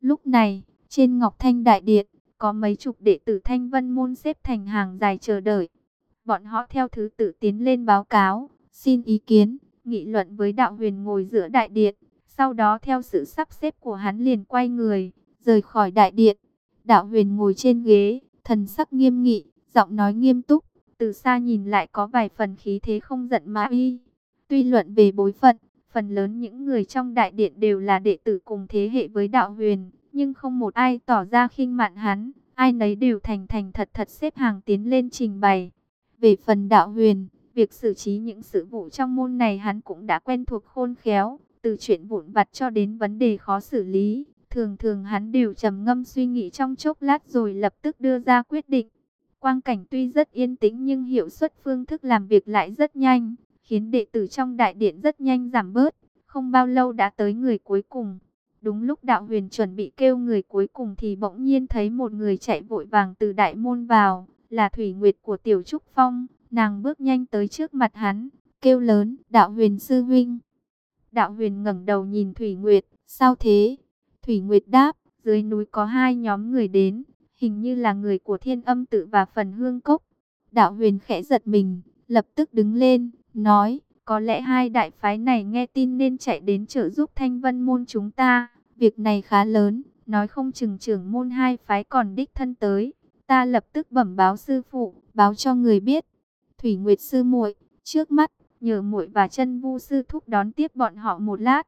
Lúc này, trên Ngọc Thanh Đại Điện, có mấy chục đệ tử Thanh Vân Môn xếp thành hàng dài chờ đợi. Bọn họ theo thứ tự tiến lên báo cáo, xin ý kiến, nghị luận với đạo huyền ngồi giữa đại điện. Sau đó theo sự sắp xếp của hắn liền quay người, rời khỏi đại điện. Đạo huyền ngồi trên ghế, thần sắc nghiêm nghị, giọng nói nghiêm túc. Từ xa nhìn lại có vài phần khí thế không giận mà y. Tuy luận về bối phận, phần lớn những người trong đại điện đều là đệ tử cùng thế hệ với đạo huyền. Nhưng không một ai tỏ ra khinh mạn hắn, ai nấy đều thành thành thật thật xếp hàng tiến lên trình bày. Về phần đạo huyền, việc xử trí những sự vụ trong môn này hắn cũng đã quen thuộc khôn khéo từ chuyện vụn vặt cho đến vấn đề khó xử lý, thường thường hắn đều trầm ngâm suy nghĩ trong chốc lát rồi lập tức đưa ra quyết định. Quang cảnh tuy rất yên tĩnh nhưng hiệu suất phương thức làm việc lại rất nhanh, khiến đệ tử trong đại điện rất nhanh giảm bớt, không bao lâu đã tới người cuối cùng. Đúng lúc đạo huyền chuẩn bị kêu người cuối cùng thì bỗng nhiên thấy một người chạy vội vàng từ đại môn vào, là Thủy Nguyệt của Tiểu Trúc Phong, nàng bước nhanh tới trước mặt hắn, kêu lớn, đạo huyền sư huynh. Đạo huyền ngẩng đầu nhìn Thủy Nguyệt, sao thế? Thủy Nguyệt đáp, dưới núi có hai nhóm người đến, hình như là người của thiên âm tự và phần hương cốc. Đạo huyền khẽ giật mình, lập tức đứng lên, nói, có lẽ hai đại phái này nghe tin nên chạy đến trợ giúp thanh vân môn chúng ta. Việc này khá lớn, nói không chừng trưởng môn hai phái còn đích thân tới. Ta lập tức bẩm báo sư phụ, báo cho người biết. Thủy Nguyệt sư muội trước mắt nhờ muội và chân vu sư thúc đón tiếp bọn họ một lát.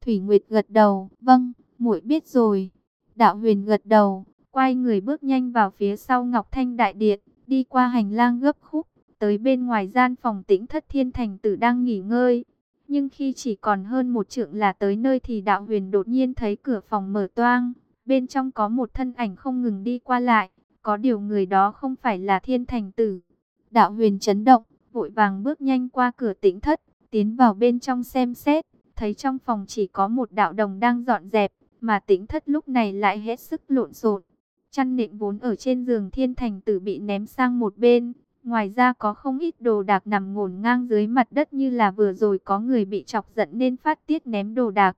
Thủy Nguyệt gật đầu, vâng, muội biết rồi. Đạo huyền gật đầu, quay người bước nhanh vào phía sau Ngọc Thanh Đại Điện, đi qua hành lang gấp khúc, tới bên ngoài gian phòng tĩnh thất thiên thành tử đang nghỉ ngơi. Nhưng khi chỉ còn hơn một trượng là tới nơi thì đạo huyền đột nhiên thấy cửa phòng mở toang. Bên trong có một thân ảnh không ngừng đi qua lại, có điều người đó không phải là thiên thành tử. Đạo huyền chấn động, vội vàng bước nhanh qua cửa tĩnh thất, tiến vào bên trong xem xét, thấy trong phòng chỉ có một đạo đồng đang dọn dẹp, mà tĩnh thất lúc này lại hết sức lộn xộn. Chăn nệm vốn ở trên giường thiên thành tử bị ném sang một bên, ngoài ra có không ít đồ đạc nằm ngổn ngang dưới mặt đất như là vừa rồi có người bị chọc giận nên phát tiết ném đồ đạc.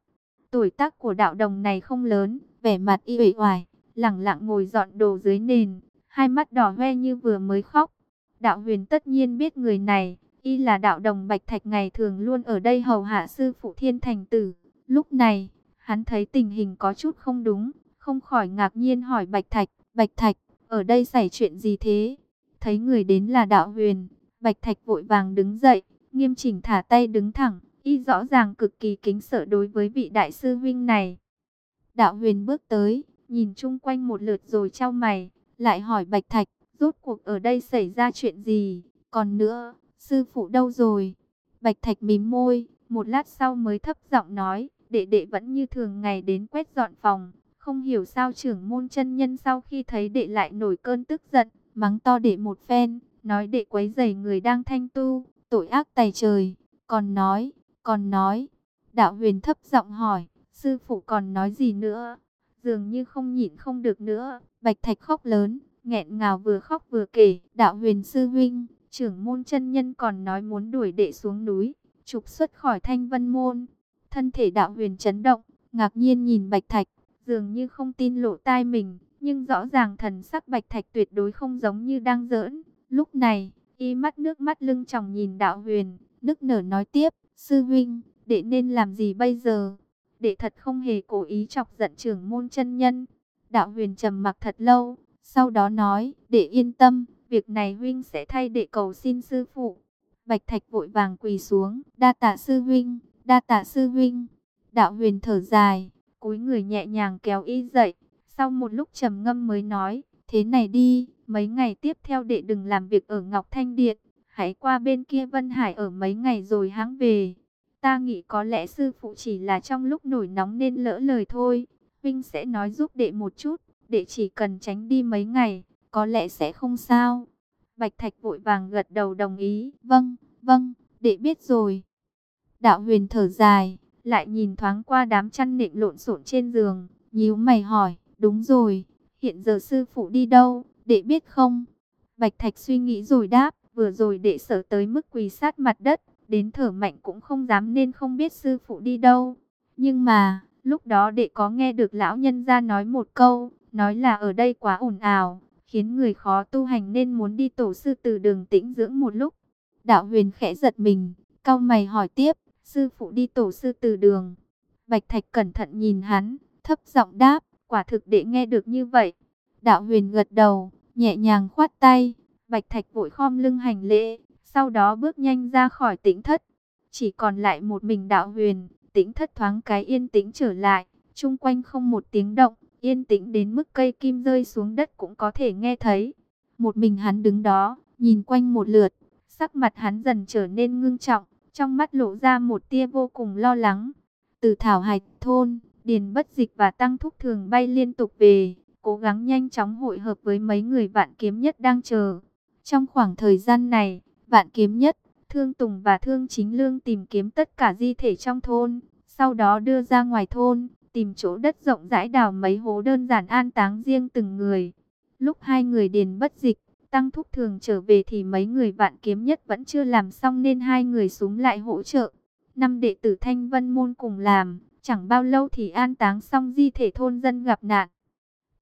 Tuổi tác của đạo đồng này không lớn, vẻ mặt y uể oải, lẳng lặng ngồi dọn đồ dưới nền, hai mắt đỏ hoe như vừa mới khóc. Đạo huyền tất nhiên biết người này, y là đạo đồng Bạch Thạch ngày thường luôn ở đây hầu hạ sư phụ thiên thành tử. Lúc này, hắn thấy tình hình có chút không đúng, không khỏi ngạc nhiên hỏi Bạch Thạch, Bạch Thạch, ở đây xảy chuyện gì thế? Thấy người đến là đạo huyền, Bạch Thạch vội vàng đứng dậy, nghiêm chỉnh thả tay đứng thẳng, y rõ ràng cực kỳ kính sợ đối với vị đại sư huynh này. Đạo huyền bước tới, nhìn chung quanh một lượt rồi trao mày, lại hỏi Bạch Thạch, rốt cuộc ở đây xảy ra chuyện gì? Còn nữa, sư phụ đâu rồi? Bạch Thạch mím môi, một lát sau mới thấp giọng nói, đệ đệ vẫn như thường ngày đến quét dọn phòng. Không hiểu sao trưởng môn chân nhân sau khi thấy đệ lại nổi cơn tức giận, mắng to đệ một phen, nói đệ quấy rầy người đang thanh tu, tội ác tày trời, còn nói, còn nói. Đạo huyền thấp giọng hỏi, sư phụ còn nói gì nữa? Dường như không nhịn không được nữa, bạch thạch khóc lớn, nghẹn ngào vừa khóc vừa kể, đạo huyền sư huynh, trưởng môn chân nhân còn nói muốn đuổi đệ xuống núi, trục xuất khỏi thanh vân môn. Thân thể đạo huyền chấn động, ngạc nhiên nhìn bạch thạch, dường như không tin lộ tai mình, nhưng rõ ràng thần sắc bạch thạch tuyệt đối không giống như đang giỡn. Lúc này, y mắt nước mắt lưng tròng nhìn đạo huyền, nức nở nói tiếp, sư huynh, đệ nên làm gì bây giờ? Đệ thật không hề cố ý chọc giận trưởng môn chân nhân. Đạo huyền trầm mặc thật lâu, sau đó nói, đệ yên tâm, việc này huynh sẽ thay đệ cầu xin sư phụ. Bạch Thạch vội vàng quỳ xuống, đa tạ sư huynh, đa tạ sư huynh. Đạo huyền thở dài, cúi người nhẹ nhàng kéo y dậy. Sau một lúc trầm ngâm mới nói, thế này đi, mấy ngày tiếp theo đệ đừng làm việc ở Ngọc Thanh Điện. Hãy qua bên kia Vân Hải ở mấy ngày rồi hãng về. Ta nghĩ có lẽ sư phụ chỉ là trong lúc nổi nóng nên lỡ lời thôi. huynh sẽ nói giúp đệ một chút, đệ chỉ cần tránh đi mấy ngày, có lẽ sẽ không sao. Bạch Thạch vội vàng gật đầu đồng ý. Vâng, vâng, đệ biết rồi. Đạo huyền thở dài, lại nhìn thoáng qua đám chăn nệm lộn xộn trên giường, nhíu mày hỏi, đúng rồi, hiện giờ sư phụ đi đâu, đệ biết không? Bạch Thạch suy nghĩ rồi đáp, vừa rồi đệ sở tới mức quỳ sát mặt đất, đến thở mạnh cũng không dám nên không biết sư phụ đi đâu. Nhưng mà, lúc đó đệ có nghe được lão nhân ra nói một câu, nói là ở đây quá ồn ào, khiến người khó tu hành nên muốn đi tổ sư từ đường tĩnh dưỡng một lúc. Đạo huyền khẽ giật mình, cau mày hỏi tiếp, sư phụ đi tổ sư từ đường. Bạch Thạch cẩn thận nhìn hắn, thấp giọng đáp, quả thực đệ nghe được như vậy. Đạo huyền gật đầu, nhẹ nhàng khoát tay, Bạch Thạch vội khom lưng hành lễ, sau đó bước nhanh ra khỏi tĩnh thất. Chỉ còn lại một mình đạo huyền, tĩnh thất thoáng cái yên tĩnh trở lại, chung quanh không một tiếng động, yên tĩnh đến mức cây kim rơi xuống đất cũng có thể nghe thấy. Một mình hắn đứng đó, nhìn quanh một lượt, sắc mặt hắn dần trở nên ngưng trọng, trong mắt lộ ra một tia vô cùng lo lắng. Từ Thảo Hạch thôn, Điền Bất Dịch và Tăng Thúc Thường bay liên tục về, cố gắng nhanh chóng hội hợp với mấy người vạn kiếm nhất đang chờ. Trong khoảng thời gian này, vạn kiếm nhất, Thương Tùng và Thương Chính Lương tìm kiếm tất cả di thể trong thôn, sau đó đưa ra ngoài thôn, tìm chỗ đất rộng rãi đào mấy hố đơn giản an táng riêng từng người. Lúc hai người điền bất dịch, Tăng Thúc Thường trở về thì mấy người vạn kiếm nhất vẫn chưa làm xong nên hai người xuống lại hỗ trợ. Năm đệ tử Thanh Vân Môn cùng làm, chẳng bao lâu thì an táng xong di thể thôn dân gặp nạn.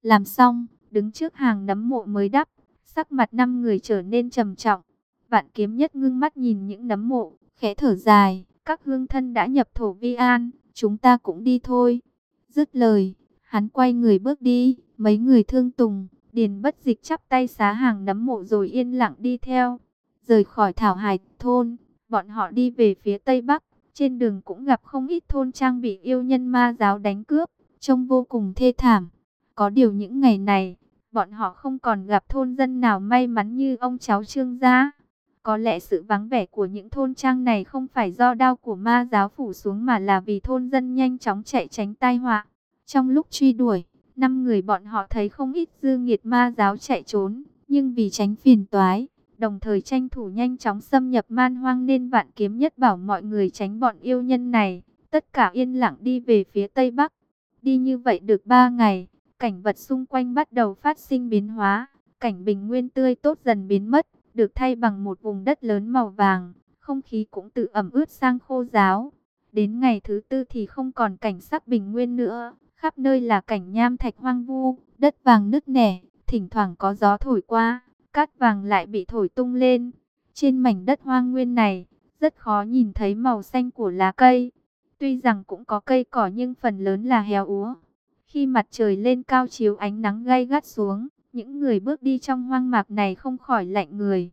Làm xong, đứng trước hàng nấm mộ mới đắp, sắc mặt năm người trở nên trầm trọng. Vạn kiếm nhất ngưng mắt nhìn những nấm mộ, khẽ thở dài, các hương thân đã nhập thổ vi an, chúng ta cũng đi thôi. Dứt lời, hắn quay người bước đi, mấy người thương tùng, điền bất dịch chắp tay xá hàng nấm mộ rồi yên lặng đi theo. Rời khỏi thảo hải thôn, bọn họ đi về phía tây bắc, trên đường cũng gặp không ít thôn trang bị yêu nhân ma giáo đánh cướp, trông vô cùng thê thảm. Có điều những ngày này, bọn họ không còn gặp thôn dân nào may mắn như ông cháu Trương gia. Có lẽ sự vắng vẻ của những thôn trang này không phải do đau của ma giáo phủ xuống mà là vì thôn dân nhanh chóng chạy tránh tai họa. Trong lúc truy đuổi, năm người bọn họ thấy không ít dư nghiệt ma giáo chạy trốn, nhưng vì tránh phiền toái, đồng thời tranh thủ nhanh chóng xâm nhập man hoang nên vạn kiếm nhất bảo mọi người tránh bọn yêu nhân này. Tất cả yên lặng đi về phía tây bắc. Đi như vậy được ba ngày, cảnh vật xung quanh bắt đầu phát sinh biến hóa, cảnh bình nguyên tươi tốt dần biến mất được thay bằng một vùng đất lớn màu vàng, không khí cũng tự ẩm ướt sang khô giáo. Đến ngày thứ tư thì không còn cảnh sắc bình nguyên nữa, khắp nơi là cảnh nham thạch hoang vu, đất vàng nứt nẻ, thỉnh thoảng có gió thổi qua, cát vàng lại bị thổi tung lên. Trên mảnh đất hoang nguyên này, rất khó nhìn thấy màu xanh của lá cây. Tuy rằng cũng có cây cỏ nhưng phần lớn là héo úa. Khi mặt trời lên cao chiếu ánh nắng gay gắt xuống, những người bước đi trong hoang mạc này không khỏi lạnh người.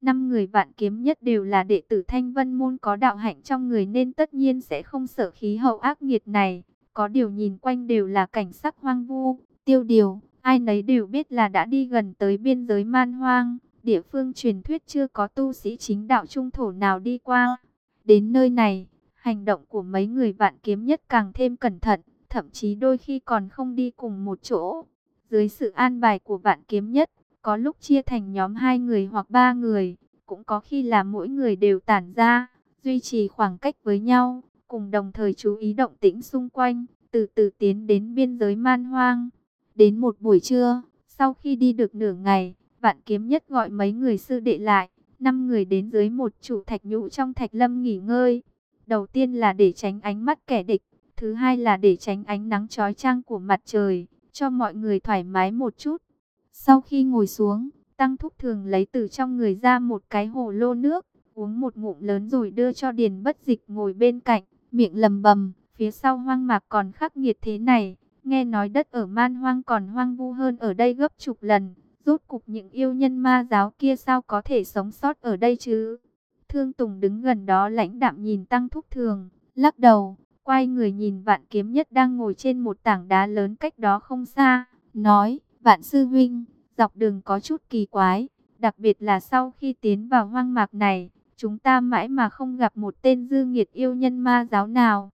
Năm người vạn kiếm nhất đều là đệ tử Thanh Vân Môn có đạo hạnh trong người nên tất nhiên sẽ không sợ khí hậu ác nghiệt này. Có điều nhìn quanh đều là cảnh sắc hoang vu, tiêu điều, ai nấy đều biết là đã đi gần tới biên giới man hoang, địa phương truyền thuyết chưa có tu sĩ chính đạo trung thổ nào đi qua. Đến nơi này, hành động của mấy người vạn kiếm nhất càng thêm cẩn thận, thậm chí đôi khi còn không đi cùng một chỗ. Dưới sự an bài của vạn kiếm nhất, có lúc chia thành nhóm hai người hoặc ba người, cũng có khi là mỗi người đều tản ra, duy trì khoảng cách với nhau, cùng đồng thời chú ý động tĩnh xung quanh, từ từ tiến đến biên giới man hoang. Đến một buổi trưa, sau khi đi được nửa ngày, vạn kiếm nhất gọi mấy người sư đệ lại, năm người đến dưới một trụ thạch nhũ trong thạch lâm nghỉ ngơi. Đầu tiên là để tránh ánh mắt kẻ địch, thứ hai là để tránh ánh nắng chói chang của mặt trời, cho mọi người thoải mái một chút. Sau khi ngồi xuống, Tăng Thúc thường lấy từ trong người ra một cái hồ lô nước, uống một ngụm lớn rồi đưa cho Điền Bất Dịch ngồi bên cạnh, miệng lầm bầm, phía sau hoang mạc còn khắc nghiệt thế này, nghe nói đất ở man hoang còn hoang vu hơn ở đây gấp chục lần, rốt cục những yêu nhân ma giáo kia sao có thể sống sót ở đây chứ? Thương Tùng đứng gần đó lãnh đạm nhìn Tăng Thúc thường, lắc đầu, quay người nhìn vạn kiếm nhất đang ngồi trên một tảng đá lớn cách đó không xa, nói, vạn sư huynh, dọc đường có chút kỳ quái, đặc biệt là sau khi tiến vào hoang mạc này, chúng ta mãi mà không gặp một tên dư nghiệt yêu nhân ma giáo nào.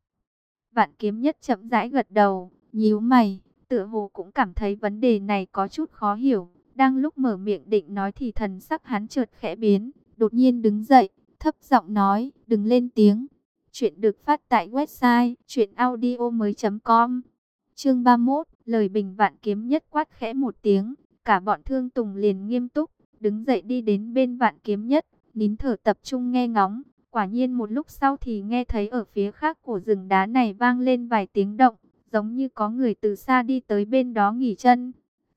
Vạn kiếm nhất chậm rãi gật đầu, nhíu mày, tựa hồ cũng cảm thấy vấn đề này có chút khó hiểu. Đang lúc mở miệng định nói thì thần sắc hắn chợt khẽ biến, đột nhiên đứng dậy, thấp giọng nói, đừng lên tiếng. Chuyện được phát tại website chuyenaudio.com Chương 31, lời bình vạn kiếm nhất quát khẽ một tiếng, cả bọn thương tùng liền nghiêm túc, đứng dậy đi đến bên vạn kiếm nhất, nín thở tập trung nghe ngóng. Quả nhiên một lúc sau thì nghe thấy ở phía khác của rừng đá này vang lên vài tiếng động, giống như có người từ xa đi tới bên đó nghỉ chân.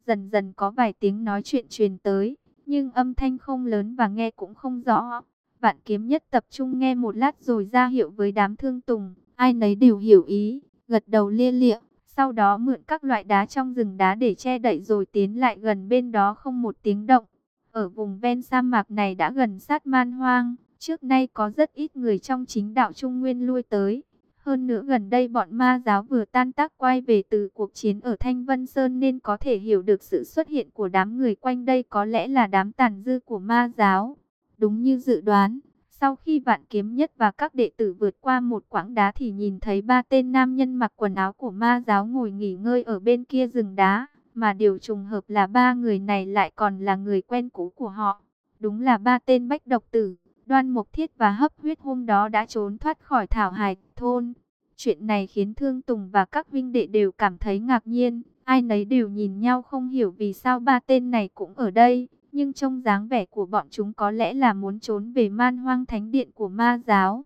Dần dần có vài tiếng nói chuyện truyền tới, nhưng âm thanh không lớn và nghe cũng không rõ. Vạn kiếm nhất tập trung nghe một lát rồi ra hiệu với đám thương tùng, ai nấy đều hiểu ý, gật đầu lia lịa. Sau đó mượn các loại đá trong rừng đá để che đậy rồi tiến lại gần bên đó không một tiếng động. Ở vùng ven sa mạc này đã gần sát man hoang, trước nay có rất ít người trong chính đạo Trung Nguyên lui tới. Hơn nữa gần đây bọn ma giáo vừa tan tác quay về từ cuộc chiến ở Thanh Vân Sơn nên có thể hiểu được sự xuất hiện của đám người quanh đây có lẽ là đám tàn dư của ma giáo. Đúng như dự đoán, sau khi vạn kiếm nhất và các đệ tử vượt qua một quãng đá thì nhìn thấy ba tên nam nhân mặc quần áo của ma giáo ngồi nghỉ ngơi ở bên kia rừng đá. Mà điều trùng hợp là ba người này lại còn là người quen cũ của họ. Đúng là ba tên bách độc tử, đoan mục thiết và hấp huyết hôm đó đã trốn thoát khỏi thảo hải thôn. Chuyện này khiến Thương Tùng và các vinh đệ đều cảm thấy ngạc nhiên. Ai nấy đều nhìn nhau không hiểu vì sao ba tên này cũng ở đây. Nhưng trong dáng vẻ của bọn chúng có lẽ là muốn trốn về man hoang thánh điện của ma giáo.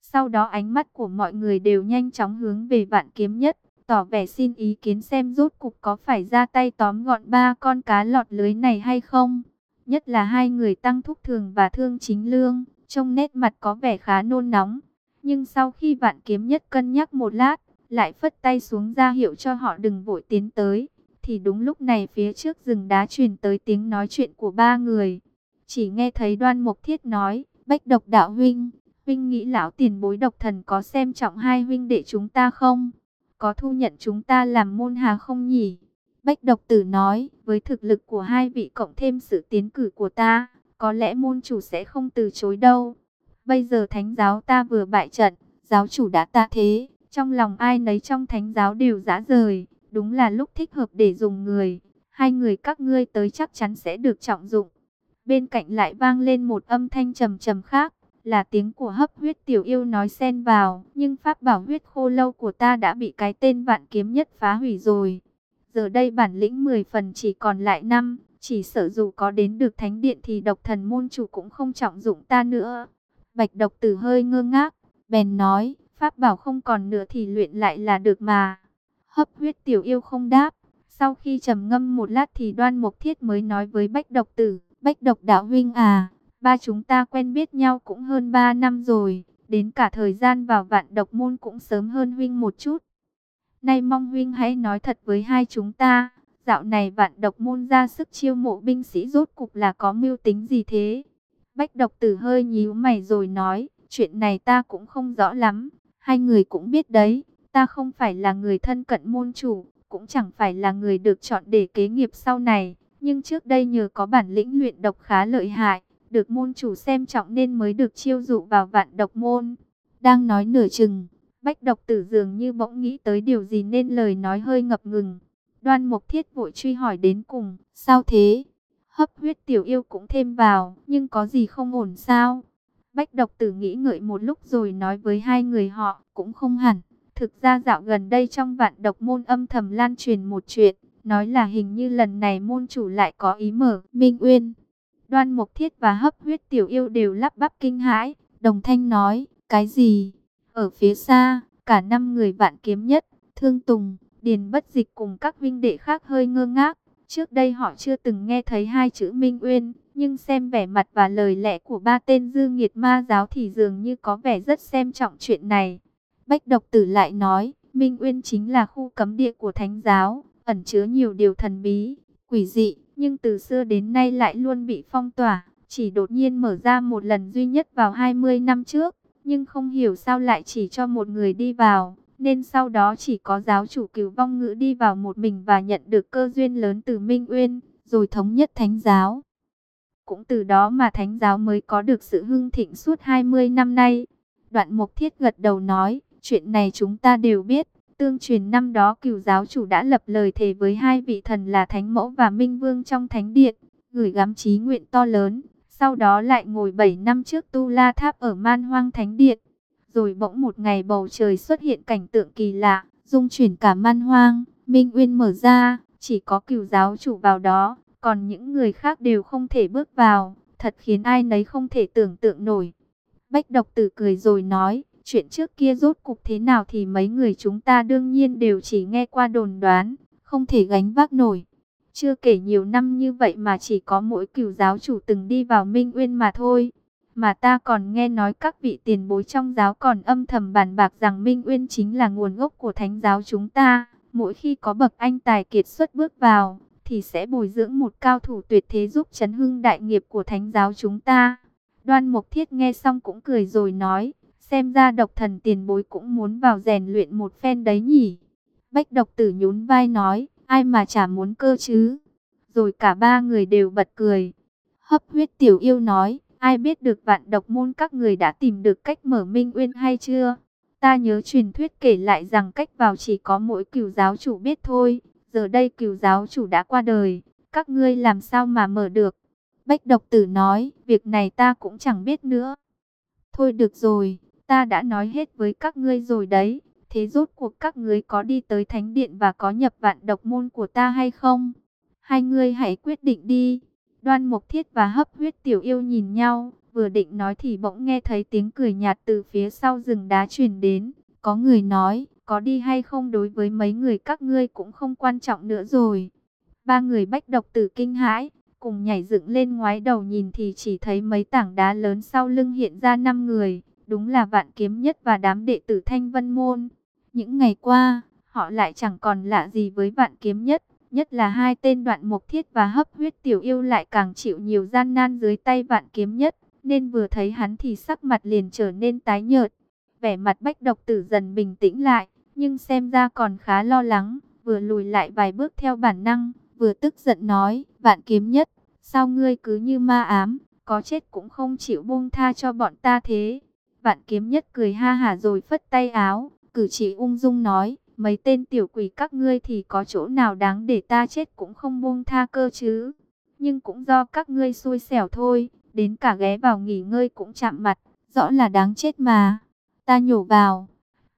Sau đó ánh mắt của mọi người đều nhanh chóng hướng về vạn kiếm nhất tỏ vẻ xin ý kiến xem rốt cục có phải ra tay tóm gọn ba con cá lọt lưới này hay không. Nhất là hai người tăng thúc thường và thương chính lương, trông nét mặt có vẻ khá nôn nóng. Nhưng sau khi vạn kiếm nhất cân nhắc một lát, lại phất tay xuống ra hiệu cho họ đừng vội tiến tới. Thì đúng lúc này phía trước rừng đá truyền tới tiếng nói chuyện của ba người. Chỉ nghe thấy đoan mục thiết nói, bách độc đạo huynh, huynh nghĩ lão tiền bối độc thần có xem trọng hai huynh đệ chúng ta không? Có thu nhận chúng ta làm môn hà không nhỉ? Bách độc tử nói, với thực lực của hai vị cộng thêm sự tiến cử của ta, có lẽ môn chủ sẽ không từ chối đâu. Bây giờ thánh giáo ta vừa bại trận, giáo chủ đã ta thế, trong lòng ai nấy trong thánh giáo đều dã rời, đúng là lúc thích hợp để dùng người. Hai người các ngươi tới chắc chắn sẽ được trọng dụng. Bên cạnh lại vang lên một âm thanh trầm trầm khác, là tiếng của hấp huyết tiểu yêu nói xen vào, nhưng pháp bảo huyết khô lâu của ta đã bị cái tên vạn kiếm nhất phá hủy rồi. Giờ đây bản lĩnh 10 phần chỉ còn lại 5, chỉ sợ dù có đến được thánh điện thì độc thần môn chủ cũng không trọng dụng ta nữa. Bạch độc tử hơi ngơ ngác, bèn nói, pháp bảo không còn nữa thì luyện lại là được mà. Hấp huyết tiểu yêu không đáp, sau khi trầm ngâm một lát thì đoan mục thiết mới nói với bách độc tử, bách độc đạo huynh à Ba chúng ta quen biết nhau cũng hơn ba năm rồi, đến cả thời gian vào vạn độc môn cũng sớm hơn huynh một chút. Nay mong huynh hãy nói thật với hai chúng ta, dạo này vạn độc môn ra sức chiêu mộ binh sĩ rốt cục là có mưu tính gì thế? Bách độc tử hơi nhíu mày rồi nói, chuyện này ta cũng không rõ lắm, hai người cũng biết đấy, ta không phải là người thân cận môn chủ, cũng chẳng phải là người được chọn để kế nghiệp sau này. Nhưng trước đây nhờ có bản lĩnh luyện độc khá lợi hại, được môn chủ xem trọng nên mới được chiêu dụ vào vạn độc môn. Đang nói nửa chừng, bách độc tử dường như bỗng nghĩ tới điều gì nên lời nói hơi ngập ngừng. Đoan mục Thiết vội truy hỏi đến cùng, sao thế? Hấp huyết tiểu yêu cũng thêm vào, nhưng có gì không ổn sao? Bách độc tử nghĩ ngợi một lúc rồi nói với hai người họ, cũng không hẳn. Thực ra dạo gần đây trong vạn độc môn âm thầm lan truyền một chuyện, nói là hình như lần này môn chủ lại có ý mở Minh Uyên. Đoan Mộc Thiết và hấp huyết tiểu yêu đều lắp bắp kinh hãi, đồng thanh nói, cái gì? Ở phía xa, cả năm người vạn kiếm nhất, Thương Tùng, Điền Bất Dịch cùng các vinh đệ khác hơi ngơ ngác. Trước đây họ chưa từng nghe thấy hai chữ Minh Uyên, nhưng xem vẻ mặt và lời lẽ của ba tên dư nghiệt ma giáo thì dường như có vẻ rất xem trọng chuyện này. Bách độc tử lại nói, Minh Uyên chính là khu cấm địa của thánh giáo, ẩn chứa nhiều điều thần bí, quỷ dị, nhưng từ xưa đến nay lại luôn bị phong tỏa, chỉ đột nhiên mở ra một lần duy nhất vào 20 năm trước, nhưng không hiểu sao lại chỉ cho một người đi vào, nên sau đó chỉ có giáo chủ cứu vong ngữ đi vào một mình và nhận được cơ duyên lớn từ Minh Uyên, rồi thống nhất thánh giáo. Cũng từ đó mà thánh giáo mới có được sự hưng thịnh suốt 20 năm nay. Đoạn Mục Thiết gật đầu nói, chuyện này chúng ta đều biết. Tương truyền năm đó cửu giáo chủ đã lập lời thề với hai vị thần là Thánh Mẫu và Minh Vương trong Thánh Điện, gửi gắm chí nguyện to lớn. Sau đó lại ngồi 7 năm trước Tu La Tháp ở Man Hoang Thánh Điện. Rồi bỗng một ngày bầu trời xuất hiện cảnh tượng kỳ lạ, dung chuyển cả Man Hoang, Minh Uyên mở ra, chỉ có cửu giáo chủ vào đó, còn những người khác đều không thể bước vào, thật khiến ai nấy không thể tưởng tượng nổi. Bách độc tử cười rồi nói, chuyện trước kia rốt cục thế nào thì mấy người chúng ta đương nhiên đều chỉ nghe qua đồn đoán, không thể gánh vác nổi. Chưa kể nhiều năm như vậy mà chỉ có mỗi cửu giáo chủ từng đi vào Minh Uyên mà thôi. Mà ta còn nghe nói các vị tiền bối trong giáo còn âm thầm bàn bạc rằng Minh Uyên chính là nguồn gốc của thánh giáo chúng ta. Mỗi khi có bậc anh tài kiệt xuất bước vào, thì sẽ bồi dưỡng một cao thủ tuyệt thế giúp chấn hưng đại nghiệp của thánh giáo chúng ta. Đoan Mục Thiết nghe xong cũng cười rồi nói, xem ra độc thần tiền bối cũng muốn vào rèn luyện một phen đấy nhỉ. Bách độc tử nhún vai nói, ai mà chả muốn cơ chứ. Rồi cả ba người đều bật cười. Hấp huyết tiểu yêu nói, ai biết được vạn độc môn các người đã tìm được cách mở minh uyên hay chưa? Ta nhớ truyền thuyết kể lại rằng cách vào chỉ có mỗi cửu giáo chủ biết thôi. Giờ đây cửu giáo chủ đã qua đời, các ngươi làm sao mà mở được? Bách độc tử nói, việc này ta cũng chẳng biết nữa. Thôi được rồi, ta đã nói hết với các ngươi rồi đấy. Thế rốt cuộc các ngươi có đi tới thánh điện và có nhập vạn độc môn của ta hay không? Hai ngươi hãy quyết định đi. Đoan Mộc Thiết và Hấp Huyết Tiểu Yêu nhìn nhau, vừa định nói thì bỗng nghe thấy tiếng cười nhạt từ phía sau rừng đá truyền đến. Có người nói, có đi hay không đối với mấy người các ngươi cũng không quan trọng nữa rồi. Ba người bách độc tử kinh hãi, cùng nhảy dựng lên ngoái đầu nhìn thì chỉ thấy mấy tảng đá lớn sau lưng hiện ra năm người. Đúng là vạn kiếm nhất và đám đệ tử Thanh Vân Môn. Những ngày qua, họ lại chẳng còn lạ gì với vạn kiếm nhất. Nhất là hai tên đoạn mục thiết và hấp huyết tiểu yêu lại càng chịu nhiều gian nan dưới tay vạn kiếm nhất. Nên vừa thấy hắn thì sắc mặt liền trở nên tái nhợt. Vẻ mặt bách độc tử dần bình tĩnh lại nhưng xem ra còn khá lo lắng, vừa lùi lại vài bước theo bản năng, vừa tức giận nói, vạn kiếm nhất, sao ngươi cứ như ma ám, có chết cũng không chịu buông tha cho bọn ta thế. Vạn kiếm nhất cười ha hả rồi phất tay áo, cử chỉ ung dung nói, mấy tên tiểu quỷ các ngươi thì có chỗ nào đáng để ta chết cũng không buông tha cơ chứ. Nhưng cũng do các ngươi xui xẻo thôi, đến cả ghé vào nghỉ ngơi cũng chạm mặt, rõ là đáng chết mà. Ta nhổ vào,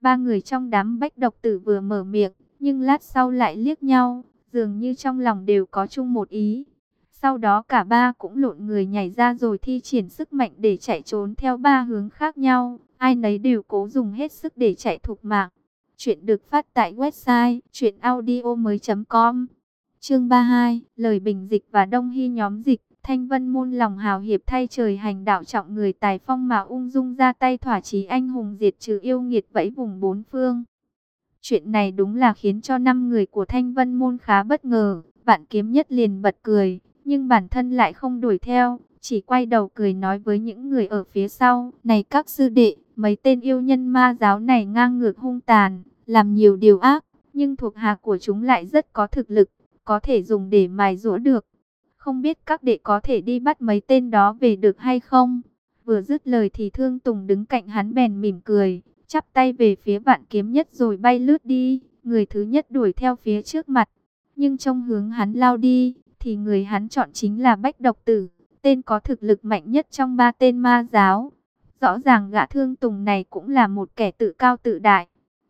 Ba người trong đám bách độc tử vừa mở miệng, nhưng lát sau lại liếc nhau, dường như trong lòng đều có chung một ý. Sau đó cả ba cũng lộn người nhảy ra rồi thi triển sức mạnh để chạy trốn theo ba hướng khác nhau. Ai nấy đều cố dùng hết sức để chạy thục mạng. Chuyện được phát tại website chuyenaudio.com Chương 32, lời bình dịch và đông hy nhóm dịch. Thanh Vân môn lòng hào hiệp thay trời hành đạo trọng người tài phong mà ung dung ra tay thỏa chí anh hùng diệt trừ yêu nghiệt vẫy vùng bốn phương. Chuyện này đúng là khiến cho năm người của Thanh Vân môn khá bất ngờ, vạn kiếm nhất liền bật cười, nhưng bản thân lại không đuổi theo, chỉ quay đầu cười nói với những người ở phía sau, này các sư đệ, mấy tên yêu nhân ma giáo này ngang ngược hung tàn, làm nhiều điều ác, nhưng thuộc hạ của chúng lại rất có thực lực, có thể dùng để mài rũa được. Không biết các đệ có thể đi bắt mấy tên đó về được hay không? Vừa dứt lời thì Thương Tùng đứng cạnh hắn bèn mỉm cười, chắp tay về phía vạn kiếm nhất rồi bay lướt đi. Người thứ nhất đuổi theo phía trước mặt, nhưng trong hướng hắn lao đi, thì người hắn chọn chính là Bách Độc Tử, tên có thực lực mạnh nhất trong ba tên ma giáo. Rõ ràng gã Thương Tùng này cũng là một kẻ tự cao tự đại.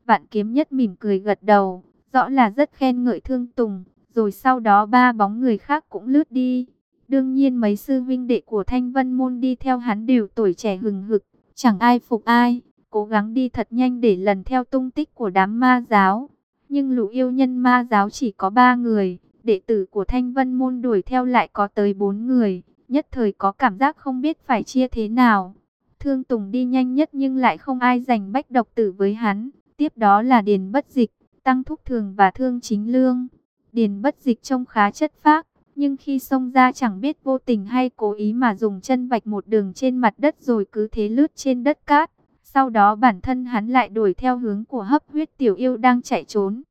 Vạn kiếm nhất mỉm cười gật đầu, rõ là rất khen ngợi Thương Tùng, rồi sau đó ba bóng người khác cũng lướt đi. Đương nhiên mấy sư vinh đệ của Thanh Vân Môn đi theo hắn đều tuổi trẻ hừng hực, chẳng ai phục ai, cố gắng đi thật nhanh để lần theo tung tích của đám ma giáo. Nhưng lũ yêu nhân ma giáo chỉ có ba người, đệ tử của Thanh Vân Môn đuổi theo lại có tới bốn người, nhất thời có cảm giác không biết phải chia thế nào. Thương Tùng đi nhanh nhất nhưng lại không ai giành bách độc tử với hắn, tiếp đó là Điền Bất Dịch, Tăng Thúc Thường và Thương Chính Lương. Điền Bất Dịch trông khá chất phác, nhưng khi xông ra chẳng biết vô tình hay cố ý mà dùng chân vạch một đường trên mặt đất rồi cứ thế lướt trên đất cát. Sau đó bản thân hắn lại đuổi theo hướng của hấp huyết tiểu yêu đang chạy trốn.